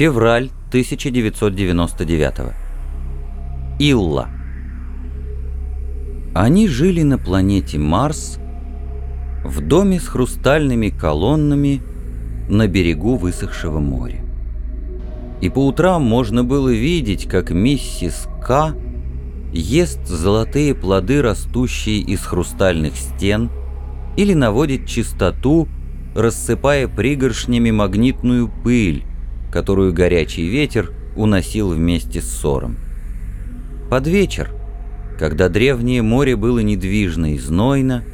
Февраль 1999 Илла Они жили на планете Марс в доме с хрустальными колоннами на берегу высохшего моря. И по утрам можно было видеть, как миссис К ест золотые плоды, растущие из хрустальных стен, или наводит чистоту, рассыпая пригоршнями магнитную пыль, которую горячий ветер уносил вместе с ссором. Под вечер, когда древнее море было недвижно и знойно,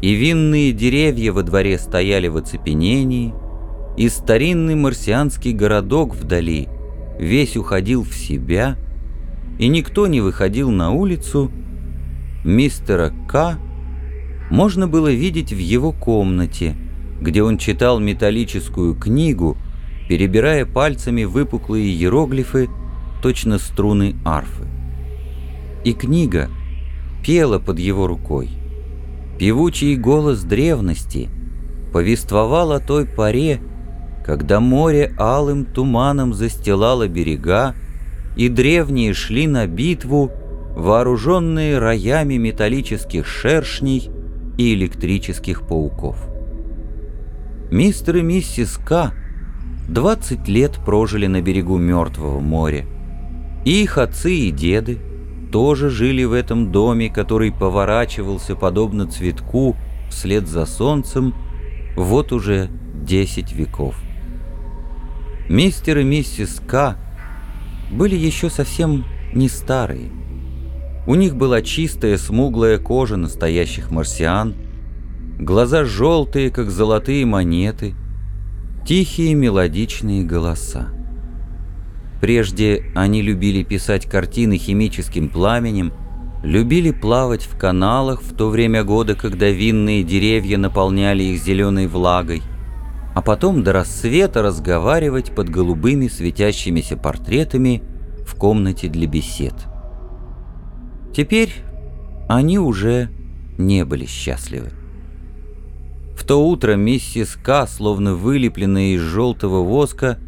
и винные деревья во дворе стояли в оцепенении, и старинный марсианский городок вдали весь уходил в себя, и никто не выходил на улицу, мистера К можно было видеть в его комнате, где он читал металлическую книгу, перебирая пальцами выпуклые иероглифы, точно струны арфы. И книга пела под его рукой. Певучий голос древности повествовал о той поре, когда море алым туманом застилало берега, и древние шли на битву, вооруженные роями металлических шершней и электрических пауков. Мистер и миссис К 20 лет прожили на берегу Мертвого моря. И их отцы и деды тоже жили в этом доме, который поворачивался подобно цветку вслед за солнцем вот уже 10 веков. Мистер и миссис К были еще совсем не старые. У них была чистая смуглая кожа настоящих марсиан, глаза желтые, как золотые монеты – Тихие мелодичные голоса. Прежде они любили писать картины химическим пламенем, любили плавать в каналах в то время года, когда винные деревья наполняли их зеленой влагой, а потом до рассвета разговаривать под голубыми светящимися портретами в комнате для бесед. Теперь они уже не были счастливы. В то утро миссис К, словно вылепленная из желтого воска,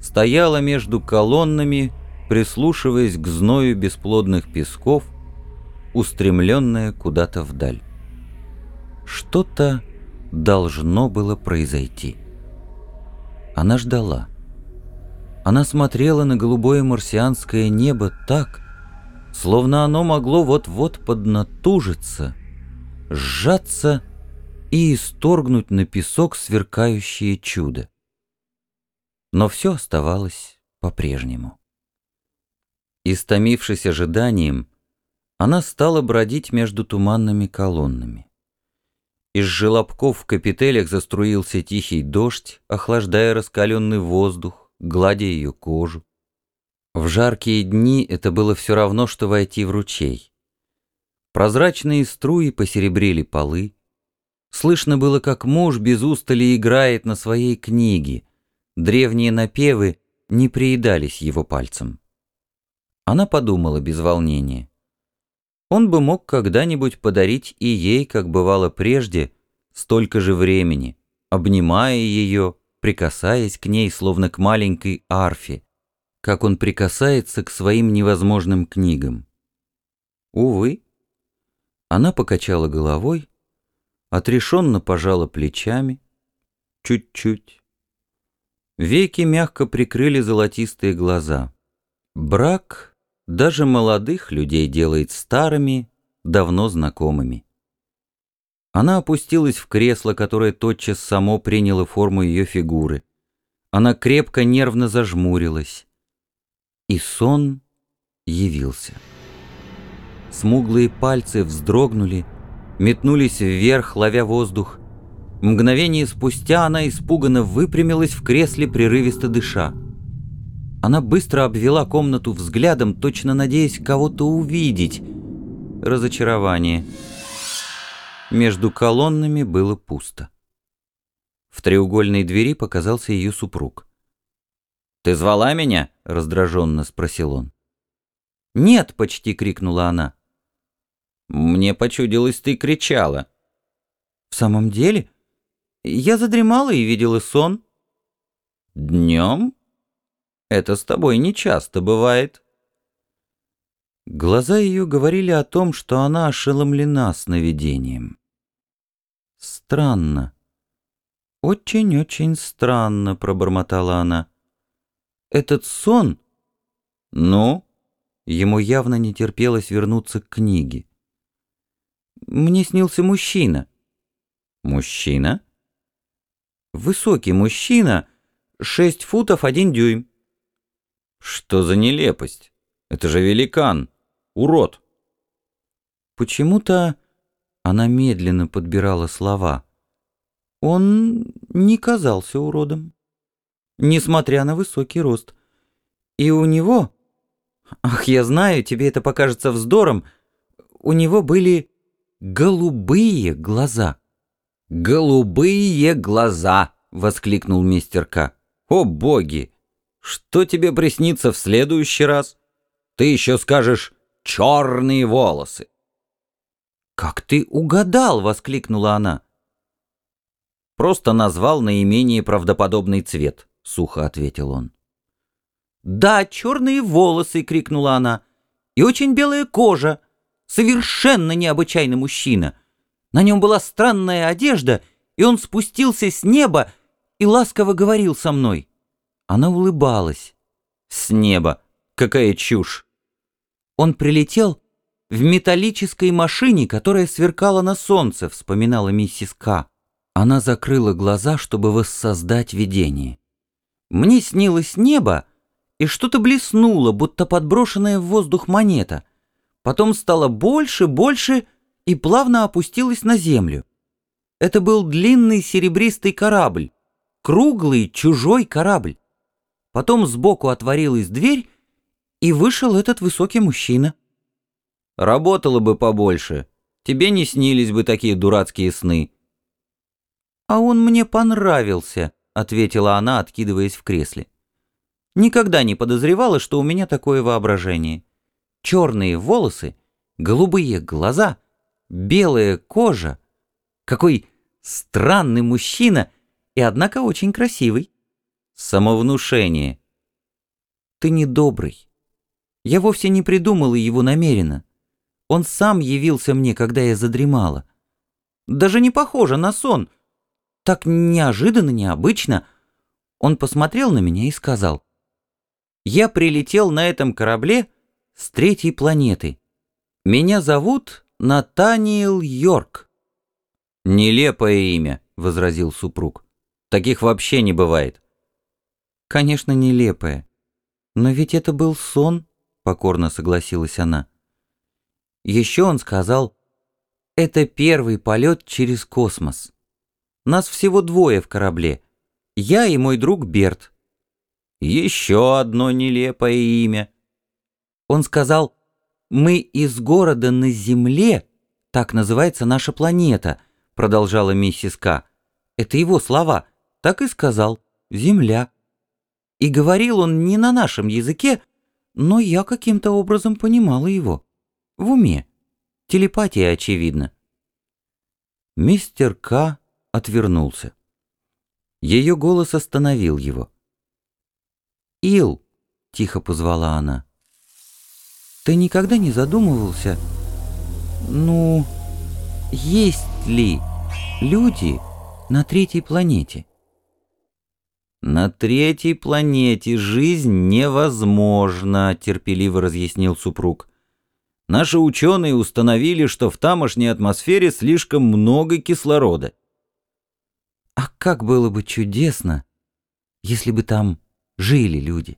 стояла между колоннами, прислушиваясь к зною бесплодных песков, устремленная куда-то вдаль. Что-то должно было произойти. Она ждала. Она смотрела на голубое марсианское небо так, словно оно могло вот-вот поднатужиться, сжаться и исторгнуть на песок сверкающее чудо. Но все оставалось по-прежнему. Истомившись ожиданием, она стала бродить между туманными колоннами. Из желобков в капителях заструился тихий дождь, охлаждая раскаленный воздух, гладя ее кожу. В жаркие дни это было все равно, что войти в ручей. Прозрачные струи посеребрили полы, Слышно было, как муж без устали играет на своей книге. Древние напевы не приедались его пальцем. Она подумала без волнения. Он бы мог когда-нибудь подарить и ей, как бывало прежде, столько же времени, обнимая ее, прикасаясь к ней, словно к маленькой арфе, как он прикасается к своим невозможным книгам. Увы, она покачала головой, отрешенно пожала плечами, чуть-чуть. Веки мягко прикрыли золотистые глаза. Брак даже молодых людей делает старыми, давно знакомыми. Она опустилась в кресло, которое тотчас само приняло форму ее фигуры. Она крепко нервно зажмурилась. И сон явился. Смуглые пальцы вздрогнули, метнулись вверх, ловя воздух. Мгновение спустя она испуганно выпрямилась в кресле, прерывисто дыша. Она быстро обвела комнату взглядом, точно надеясь кого-то увидеть. Разочарование. Между колоннами было пусто. В треугольной двери показался ее супруг. «Ты звала меня?» — раздраженно спросил он. «Нет!» — почти крикнула она. Мне почудилось, ты кричала. В самом деле? Я задремала и видела сон. Днем? Это с тобой не часто бывает». Глаза ее говорили о том, что она ошеломлена сновидением. «Странно. Очень-очень странно», — пробормотала она. «Этот сон...» «Ну?» Ему явно не терпелось вернуться к книге. «Мне снился мужчина». «Мужчина?» «Высокий мужчина, шесть футов один дюйм». «Что за нелепость? Это же великан, урод!» Почему-то она медленно подбирала слова. Он не казался уродом, несмотря на высокий рост. И у него... Ах, я знаю, тебе это покажется вздором. У него были голубые глаза. «Голубые глаза!» — воскликнул мистер К. «О, боги! Что тебе приснится в следующий раз? Ты еще скажешь «черные волосы». «Как ты угадал!» — воскликнула она. «Просто назвал наименее правдоподобный цвет», — сухо ответил он. «Да, черные волосы!» — крикнула она. «И очень белая кожа! Совершенно необычайный мужчина! На нем была странная одежда, и он спустился с неба и ласково говорил со мной». Она улыбалась. «С неба! Какая чушь!» Он прилетел в металлической машине, которая сверкала на солнце, вспоминала миссис К. Она закрыла глаза, чтобы воссоздать видение. Мне снилось небо, и что-то блеснуло, будто подброшенная в воздух монета. Потом стало больше, больше и плавно опустилось на землю. Это был длинный серебристый корабль, круглый чужой корабль. Потом сбоку отворилась дверь, и вышел этот высокий мужчина. Работала бы побольше. Тебе не снились бы такие дурацкие сны». «А он мне понравился», — ответила она, откидываясь в кресле. «Никогда не подозревала, что у меня такое воображение. Черные волосы, голубые глаза, белая кожа. Какой странный мужчина и, однако, очень красивый. Самовнушение. Ты недобрый. Я вовсе не придумала его намеренно. Он сам явился мне, когда я задремала. Даже не похоже на сон. Так неожиданно, необычно. Он посмотрел на меня и сказал. «Я прилетел на этом корабле с третьей планеты. Меня зовут Натаниэл Йорк». «Нелепое имя», — возразил супруг. «Таких вообще не бывает». «Конечно, нелепое. Но ведь это был сон», — покорно согласилась она. Еще он сказал, это первый полет через космос. Нас всего двое в корабле. Я и мой друг Берт. Еще одно нелепое имя. Он сказал, мы из города на Земле, так называется наша планета, продолжала миссис К. Это его слова. Так и сказал. Земля. И говорил он не на нашем языке, но я каким-то образом понимала его. В уме. Телепатия, очевидно. Мистер К. отвернулся. Ее голос остановил его. «Ил!» — тихо позвала она. «Ты никогда не задумывался, ну, есть ли люди на третьей планете?» «На третьей планете жизнь невозможна», — терпеливо разъяснил супруг. Наши ученые установили, что в тамошней атмосфере слишком много кислорода. А как было бы чудесно, если бы там жили люди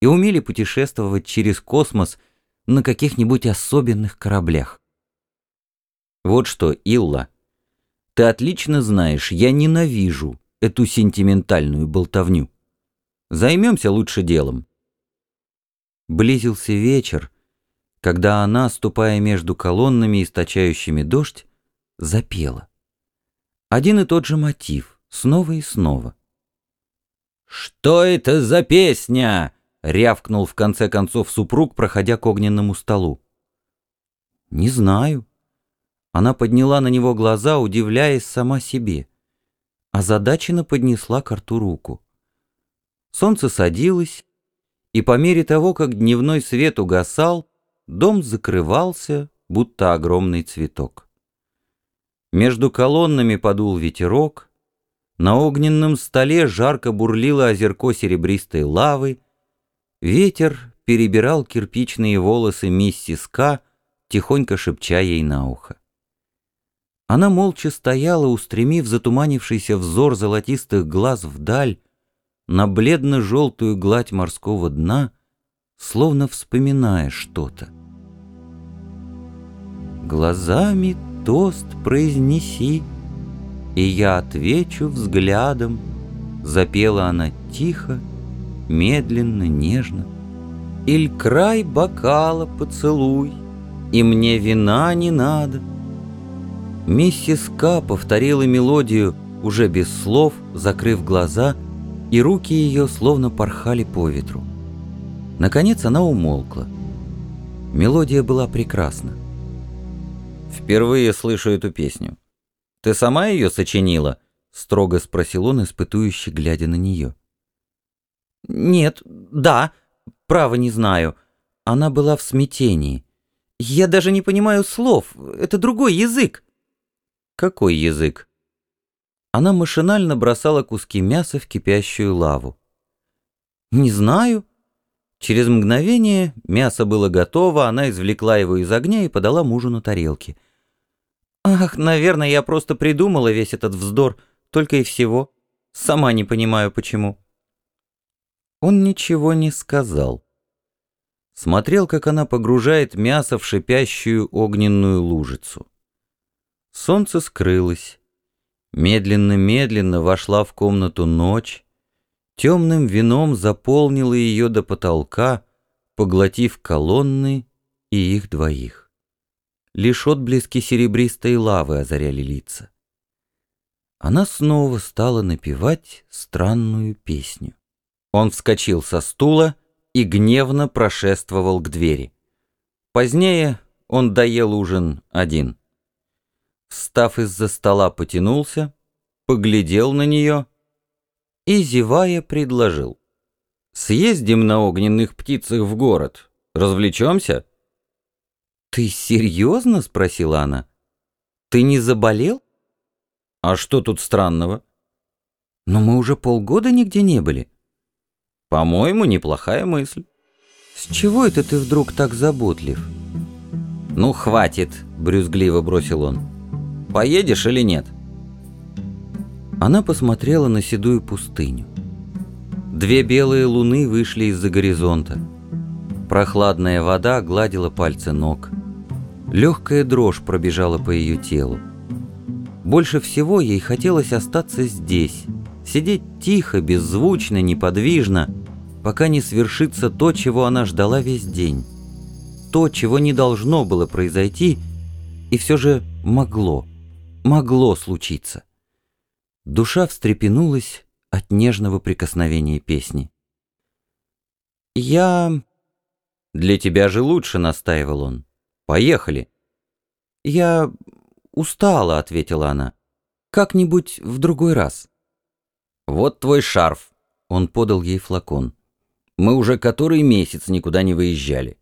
и умели путешествовать через космос на каких-нибудь особенных кораблях. Вот что, Илла, ты отлично знаешь, я ненавижу эту сентиментальную болтовню. Займемся лучше делом. Близился вечер, когда она, ступая между колоннами, источающими дождь, запела. Один и тот же мотив, снова и снова. «Что это за песня?» — рявкнул в конце концов супруг, проходя к огненному столу. «Не знаю». Она подняла на него глаза, удивляясь сама себе. Озадаченно поднесла к рту руку. Солнце садилось, и по мере того, как дневной свет угасал, дом закрывался, будто огромный цветок. Между колоннами подул ветерок, на огненном столе жарко бурлило озерко серебристой лавы, ветер перебирал кирпичные волосы миссис К, тихонько шепча ей на ухо. Она молча стояла, устремив затуманившийся взор золотистых глаз вдаль, на бледно-желтую гладь морского дна, словно вспоминая что-то. Глазами тост произнеси, и я отвечу взглядом, запела она тихо, медленно, нежно. Иль край бокала поцелуй, и мне вина не надо. Миссис К повторила мелодию уже без слов, закрыв глаза, и руки ее словно порхали по ветру. Наконец она умолкла. Мелодия была прекрасна. «Впервые слышу эту песню. Ты сама ее сочинила?» — строго спросил он, испытующе глядя на нее. «Нет, да, право не знаю. Она была в смятении. Я даже не понимаю слов, это другой язык». «Какой язык?» Она машинально бросала куски мяса в кипящую лаву. «Не знаю». Через мгновение мясо было готово, она извлекла его из огня и подала мужу на тарелке. «Ах, наверное, я просто придумала весь этот вздор, только и всего. Сама не понимаю, почему». Он ничего не сказал. Смотрел, как она погружает мясо в шипящую огненную лужицу. Солнце скрылось. Медленно-медленно вошла в комнату ночь, темным вином заполнила ее до потолка, поглотив колонны и их двоих. Лишь отблески серебристой лавы озаряли лица. Она снова стала напевать странную песню. Он вскочил со стула и гневно прошествовал к двери. Позднее он доел ужин один. Встав из-за стола, потянулся, поглядел на нее и, зевая, предложил. «Съездим на огненных птицах в город. Развлечемся?» «Ты серьезно?» — спросила она. «Ты не заболел?» «А что тут странного?» «Но мы уже полгода нигде не были». «По-моему, неплохая мысль». «С чего это ты вдруг так заботлив?» «Ну, хватит», — брюзгливо бросил он. Поедешь или нет?» Она посмотрела на седую пустыню. Две белые луны вышли из-за горизонта. Прохладная вода гладила пальцы ног. Легкая дрожь пробежала по ее телу. Больше всего ей хотелось остаться здесь, сидеть тихо, беззвучно, неподвижно, пока не свершится то, чего она ждала весь день. То, чего не должно было произойти, и все же могло могло случиться. Душа встрепенулась от нежного прикосновения песни. «Я...» «Для тебя же лучше», — настаивал он. «Поехали». «Я устала», — ответила она. «Как-нибудь в другой раз». «Вот твой шарф», — он подал ей флакон. «Мы уже который месяц никуда не выезжали».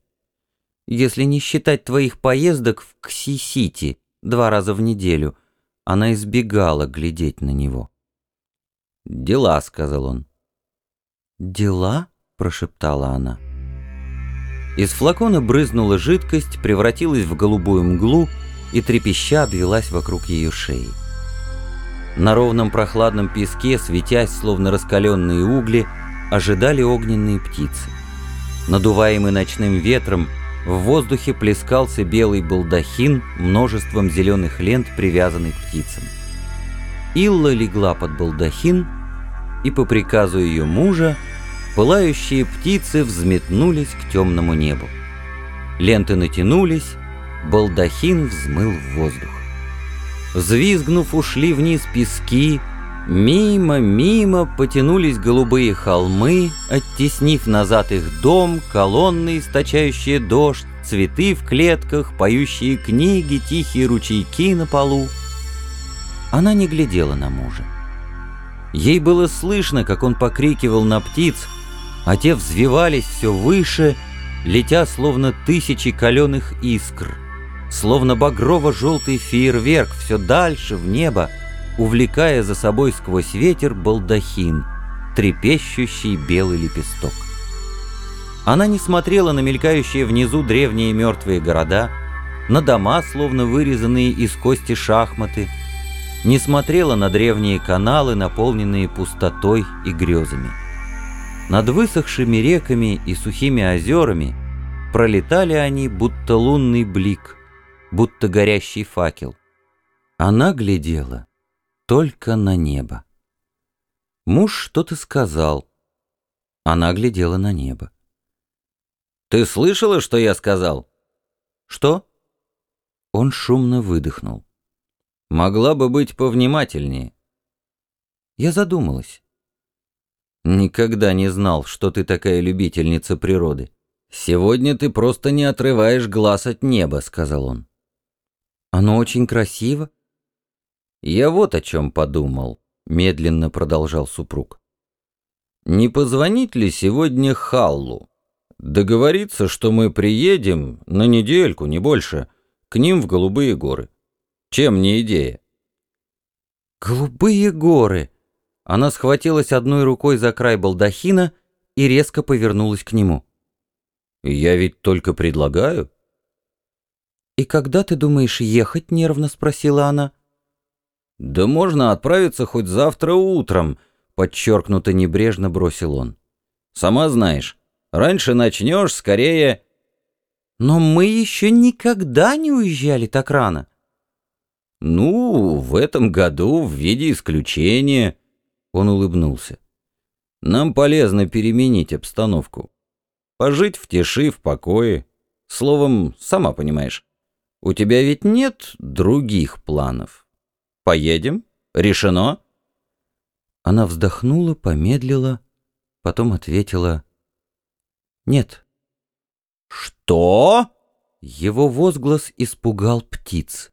«Если не считать твоих поездок в Кси-Сити два раза в неделю», она избегала глядеть на него. «Дела», — сказал он. «Дела?» — прошептала она. Из флакона брызнула жидкость, превратилась в голубую мглу и трепеща обвелась вокруг ее шеи. На ровном прохладном песке, светясь, словно раскаленные угли, ожидали огненные птицы. Надуваемый ночным ветром, в воздухе плескался белый балдахин множеством зеленых лент, привязанный к птицам. Илла легла под балдахин, и по приказу ее мужа пылающие птицы взметнулись к темному небу. Ленты натянулись, балдахин взмыл в воздух. Взвизгнув, ушли вниз пески, Мимо, мимо потянулись голубые холмы, оттеснив назад их дом, колонны, источающие дождь, цветы в клетках, поющие книги, тихие ручейки на полу. Она не глядела на мужа. Ей было слышно, как он покрикивал на птиц, а те взвивались все выше, летя словно тысячи каленых искр, словно багрово-желтый фейерверк все дальше в небо, увлекая за собой сквозь ветер балдахин, трепещущий белый лепесток. Она не смотрела на мелькающие внизу древние мертвые города, на дома, словно вырезанные из кости шахматы, не смотрела на древние каналы, наполненные пустотой и грезами. Над высохшими реками и сухими озерами пролетали они, будто лунный блик, будто горящий факел. Она глядела только на небо. Муж что-то сказал. Она глядела на небо. «Ты слышала, что я сказал?» «Что?» Он шумно выдохнул. «Могла бы быть повнимательнее». Я задумалась. «Никогда не знал, что ты такая любительница природы. Сегодня ты просто не отрываешь глаз от неба», — сказал он. «Оно очень красиво». «Я вот о чем подумал», — медленно продолжал супруг. «Не позвонить ли сегодня Халлу?» Договориться, что мы приедем на недельку, не больше, к ним в Голубые горы. Чем не идея? Голубые горы! Она схватилась одной рукой за край балдахина и резко повернулась к нему. Я ведь только предлагаю. «И когда ты думаешь ехать?» — нервно спросила она. «Да можно отправиться хоть завтра утром», — подчеркнуто небрежно бросил он. «Сама знаешь, Раньше начнешь, скорее...» «Но мы еще никогда не уезжали так рано». «Ну, в этом году в виде исключения...» Он улыбнулся. «Нам полезно переменить обстановку. Пожить в тиши, в покое. Словом, сама понимаешь. У тебя ведь нет других планов. Поедем? Решено?» Она вздохнула, помедлила, потом ответила «Нет». «Что?» Его возглас испугал птиц.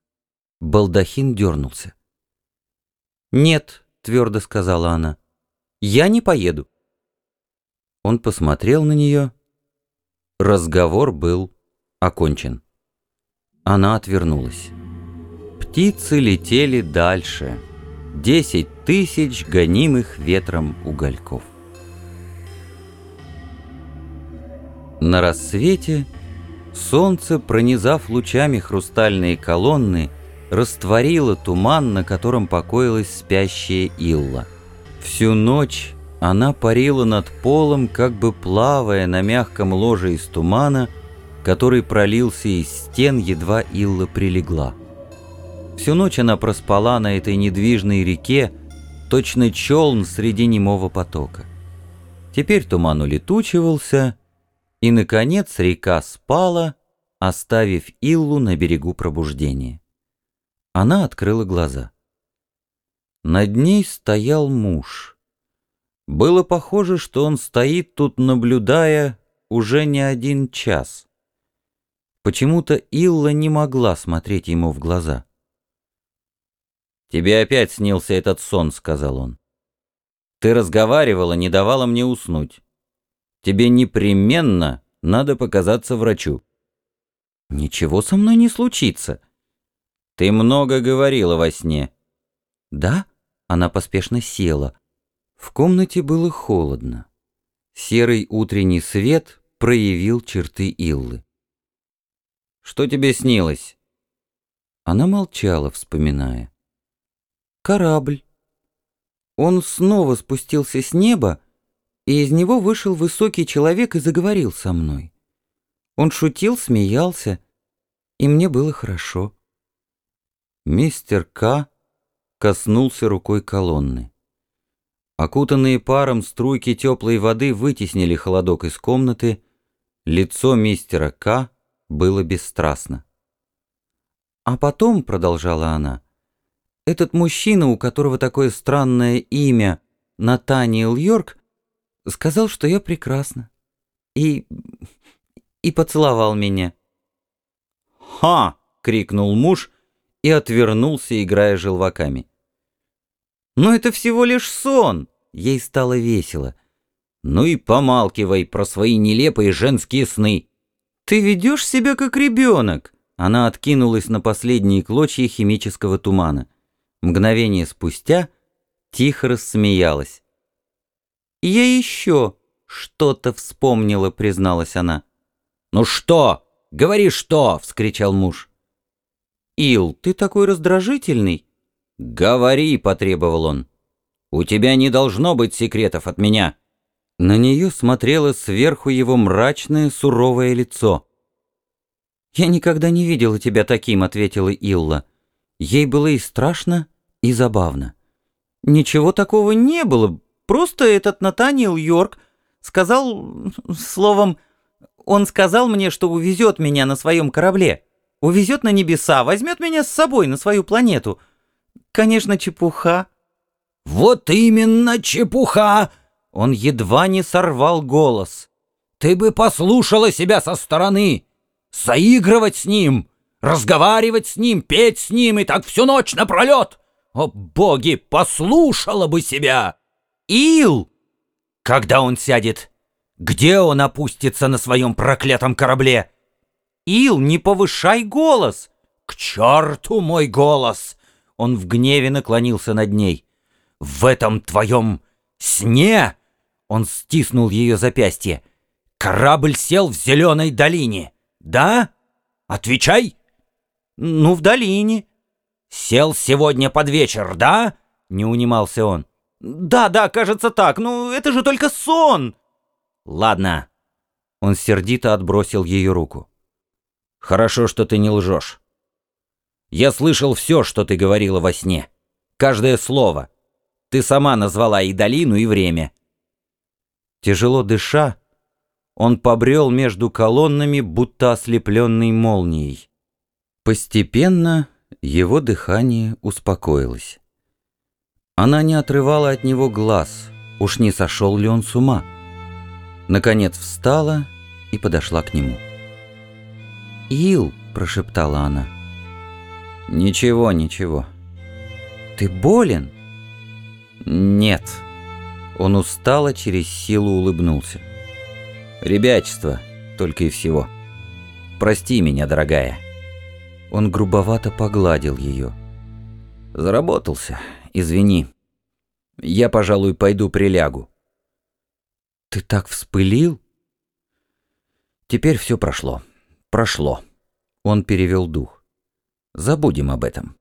Балдахин дернулся. «Нет», — твердо сказала она, — «я не поеду». Он посмотрел на нее. Разговор был окончен. Она отвернулась. Птицы летели дальше. Десять тысяч гонимых ветром угольков. На рассвете солнце, пронизав лучами хрустальные колонны, растворило туман, на котором покоилась спящая Илла. Всю ночь она парила над полом, как бы плавая на мягком ложе из тумана, который пролился из стен, едва Илла прилегла. Всю ночь она проспала на этой недвижной реке, точно челн среди немого потока. Теперь туман улетучивался, и, наконец, река спала, оставив Иллу на берегу пробуждения. Она открыла глаза. Над ней стоял муж. Было похоже, что он стоит тут, наблюдая уже не один час. Почему-то Илла не могла смотреть ему в глаза. «Тебе опять снился этот сон», — сказал он. «Ты разговаривала, не давала мне уснуть. Тебе непременно надо показаться врачу». «Ничего со мной не случится». «Ты много говорила во сне». «Да?» — она поспешно села. В комнате было холодно. Серый утренний свет проявил черты Иллы. «Что тебе снилось?» Она молчала, вспоминая. «Корабль. Он снова спустился с неба, и из него вышел высокий человек и заговорил со мной. Он шутил, смеялся, и мне было хорошо. Мистер К. коснулся рукой колонны. Окутанные паром струйки теплой воды вытеснили холодок из комнаты, лицо мистера К. было бесстрастно. «А потом», — продолжала она, — «этот мужчина, у которого такое странное имя, Натаниэл Йорк, Сказал, что я прекрасна. И... и поцеловал меня. «Ха!» — крикнул муж и отвернулся, играя желваками. «Но это всего лишь сон!» Ей стало весело. Ну и помалкивай про свои нелепые женские сны. Ты ведешь себя как ребенок. Она откинулась на последние клочья химического тумана. Мгновение спустя тихо рассмеялась. «Я еще что-то вспомнила», — призналась она. «Ну что? Говори что!» — вскричал муж. «Ил, ты такой раздражительный!» «Говори!» — потребовал он. «У тебя не должно быть секретов от меня!» На нее смотрело сверху его мрачное, суровое лицо. «Я никогда не видела тебя таким», — ответила Илла. Ей было и страшно, и забавно. «Ничего такого не было, просто этот Натаниэл Йорк сказал, словом, он сказал мне, что увезет меня на своем корабле» увезет на небеса, возьмет меня с собой на свою планету. Конечно, чепуха». «Вот именно чепуха!» Он едва не сорвал голос. «Ты бы послушала себя со стороны! Заигрывать с ним, разговаривать с ним, петь с ним и так всю ночь напролет! О, боги, послушала бы себя!» «Ил!» «Когда он сядет? Где он опустится на своем проклятом корабле?» Ил, не повышай голос!» «К черту мой голос!» Он в гневе наклонился над ней. «В этом твоем сне...» Он стиснул ее запястье. «Корабль сел в зеленой долине, да? Отвечай!» «Ну, в долине». «Сел сегодня под вечер, да?» Не унимался он. «Да, да, кажется так. Ну, это же только сон!» «Ладно». Он сердито отбросил ее руку. Хорошо, что ты не лжешь. Я слышал все, что ты говорила во сне. Каждое слово. Ты сама назвала и долину, и время. Тяжело дыша, он побрел между колоннами, будто ослепленный молнией. Постепенно его дыхание успокоилось. Она не отрывала от него глаз, уж не сошел ли он с ума. Наконец встала и подошла к нему. «Ил!» – прошептала она. «Ничего, ничего». «Ты болен?» «Нет». Он устало через силу улыбнулся. «Ребячество, только и всего. Прости меня, дорогая». Он грубовато погладил ее. «Заработался, извини. Я, пожалуй, пойду прилягу». «Ты так вспылил?» «Теперь все прошло» прошло. Он перевел дух. Забудем об этом.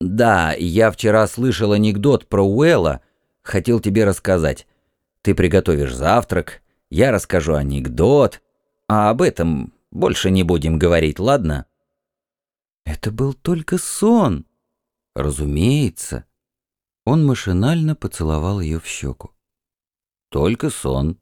Да, я вчера слышал анекдот про Уэлла, хотел тебе рассказать. Ты приготовишь завтрак, я расскажу анекдот, а об этом больше не будем говорить, ладно? Это был только сон. Разумеется. Он машинально поцеловал ее в щеку. Только сон.